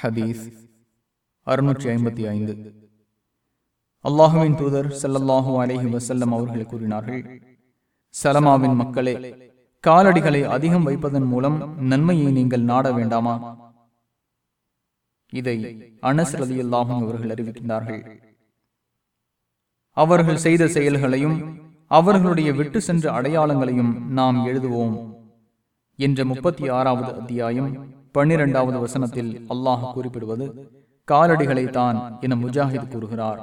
ஹதீஸ் அறுநூற்றி ஐம்பத்தி ஐந்து. அல்லாஹுவின் தூதர் ஸல்லல்லாஹு அலைஹி வசல்லம் அவர்கள் கூறினார்கள் சலமாவின் மக்களே காலடிகளை அதிகம் வைப்பதன் மூலம் நன்மையை நீங்கள் நாட வேண்டாமா? இதை அனஸ் ரலியல்லாஹும் அவர்கள் அறிவிக்கின்றார்கள். அவர்கள் செய்த செயல்களையும் அவர்களுடைய விட்டு சென்ற அடையாளங்களையும் நாம் எழுதுவோம் என்ற முப்பத்தி ஆறாவது அத்தியாயம் பன்னிரெண்டாவது வசனத்தில் அல்லாஹ் குறிப்பிடுவது காலடிகளை தான் என முஜாஹித் கூறுகிறார்.